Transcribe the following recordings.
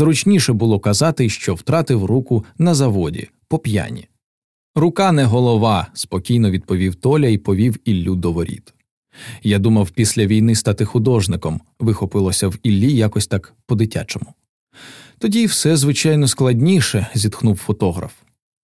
Зручніше було казати, що втратив руку на заводі по п'яні. Рука не голова, спокійно відповів Толя і повів Іллю до воріт. Я думав після війни стати художником, вихопилося в Іллі якось так по дитячому. Тоді все, звичайно, складніше, зітхнув фотограф.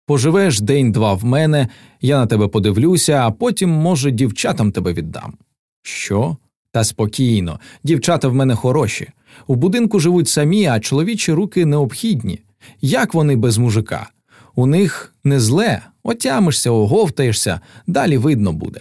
Поживеш день-два в мене, я на тебе подивлюся, а потім, може, дівчатам тебе віддам. Що? Та спокійно, дівчата в мене хороші. У будинку живуть самі, а чоловічі руки необхідні. Як вони без мужика? У них не зле, отямишся, оговтаєшся, далі видно буде.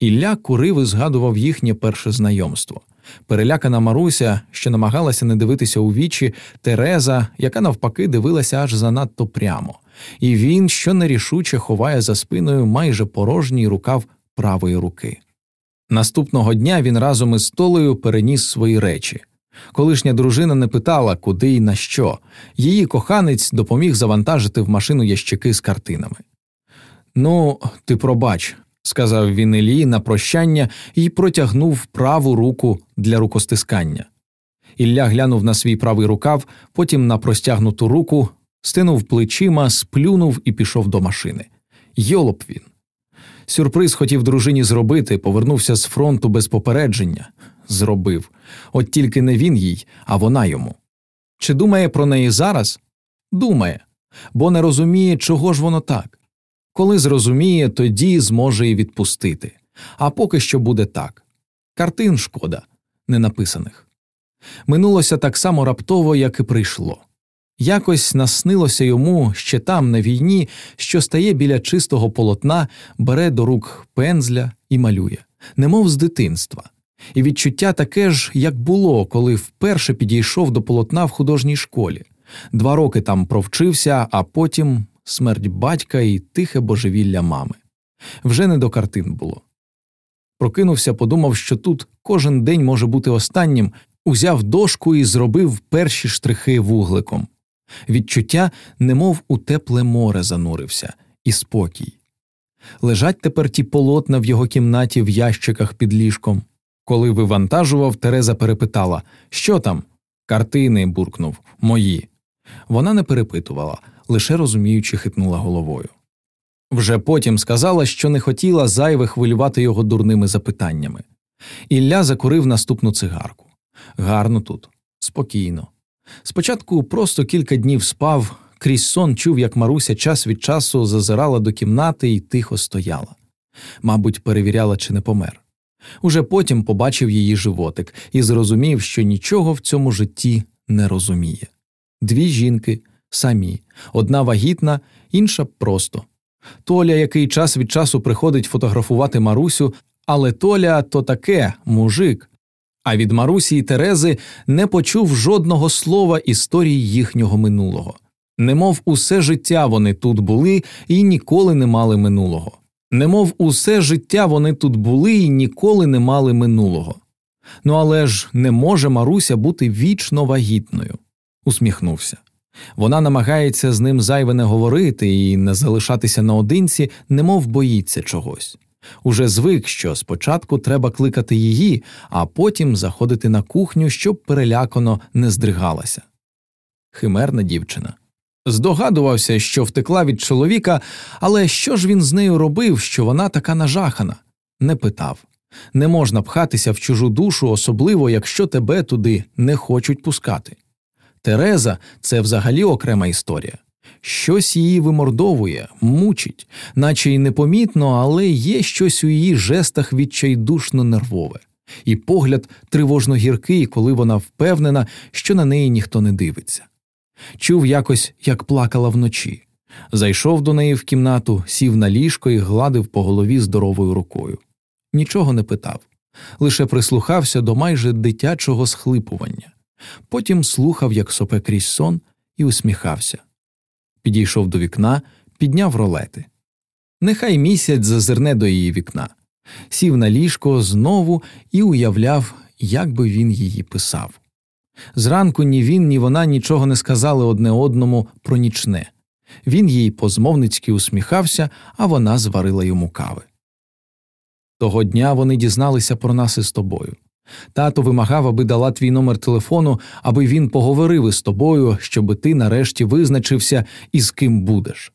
Ілля курив і згадував їхнє перше знайомство. Перелякана Маруся, що намагалася не дивитися у вічі, Тереза, яка навпаки дивилася аж занадто прямо, і він, що нерішуче ховає за спиною майже порожній рукав правої руки. Наступного дня він разом із Толею переніс свої речі. Колишня дружина не питала, куди і на що. Її коханець допоміг завантажити в машину ящики з картинами. Ну, ти пробач, сказав він Іллі на прощання і протягнув праву руку для рукостискання. Ілля глянув на свій правий рукав, потім на простягнуту руку, стинув плечима, сплюнув і пішов до машини. Йолоп він. Сюрприз хотів дружині зробити, повернувся з фронту без попередження. Зробив. От тільки не він їй, а вона йому. Чи думає про неї зараз? Думає, бо не розуміє, чого ж воно так. Коли зрозуміє, тоді зможе і відпустити. А поки що буде так. Картин шкода, не написаних. Минулося так само раптово, як і прийшло. Якось наснилося йому ще там, на війні, що стає біля чистого полотна, бере до рук пензля і малює, немов з дитинства, і відчуття таке ж, як було, коли вперше підійшов до полотна в художній школі. Два роки там провчився, а потім смерть батька і тихе божевілля мами. Вже не до картин було. Прокинувся, подумав, що тут кожен день може бути останнім, узяв дошку і зробив перші штрихи вугликом. Відчуття, немов у тепле море занурився, і спокій. Лежать тепер ті полотна в його кімнаті в ящиках під ліжком. Коли вивантажував, Тереза перепитала Що там? Картини, буркнув, мої. Вона не перепитувала, лише розуміючи, хитнула головою. Вже потім сказала, що не хотіла зайве хвилювати його дурними запитаннями. Ілля закурив наступну цигарку. Гарно тут, спокійно. Спочатку просто кілька днів спав, крізь сон чув, як Маруся час від часу зазирала до кімнати і тихо стояла. Мабуть, перевіряла, чи не помер. Уже потім побачив її животик і зрозумів, що нічого в цьому житті не розуміє. Дві жінки самі, одна вагітна, інша просто. Толя, який час від часу приходить фотографувати Марусю, але Толя то таке мужик, а від Марусі і Терези не почув жодного слова історії їхнього минулого. Немов усе життя вони тут були і ніколи не мали минулого. Немов усе життя вони тут були і ніколи не мали минулого. Ну але ж не може Маруся бути вічно вагітною, усміхнувся. Вона намагається з ним зайве не говорити і не залишатися наодинці, немов боїться чогось. Уже звик, що спочатку треба кликати її, а потім заходити на кухню, щоб перелякано не здригалася. Химерна дівчина. Здогадувався, що втекла від чоловіка, але що ж він з нею робив, що вона така нажахана? Не питав. Не можна пхатися в чужу душу, особливо якщо тебе туди не хочуть пускати. Тереза це взагалі окрема історія. Щось її вимордовує, мучить, наче й непомітно, але є щось у її жестах відчайдушно нервове, і погляд тривожно гіркий, коли вона впевнена, що на неї ніхто не дивиться. Чув якось, як плакала вночі. Зайшов до неї в кімнату, сів на ліжко і гладив по голові здоровою рукою. Нічого не питав, лише прислухався до майже дитячого схлипування. Потім слухав, як сопе крізь сон, і усміхався. Підійшов до вікна, підняв ролети. Нехай місяць зазирне до її вікна, сів на ліжко знову і уявляв, як би він її писав. Зранку ні він, ні вона нічого не сказали одне одному про нічне. Він їй позмовницьки усміхався, а вона зварила йому кави. Того дня вони дізналися про нас із тобою. Тато вимагав, аби дала твій номер телефону, аби він поговорив із тобою, щоби ти нарешті визначився, із ким будеш.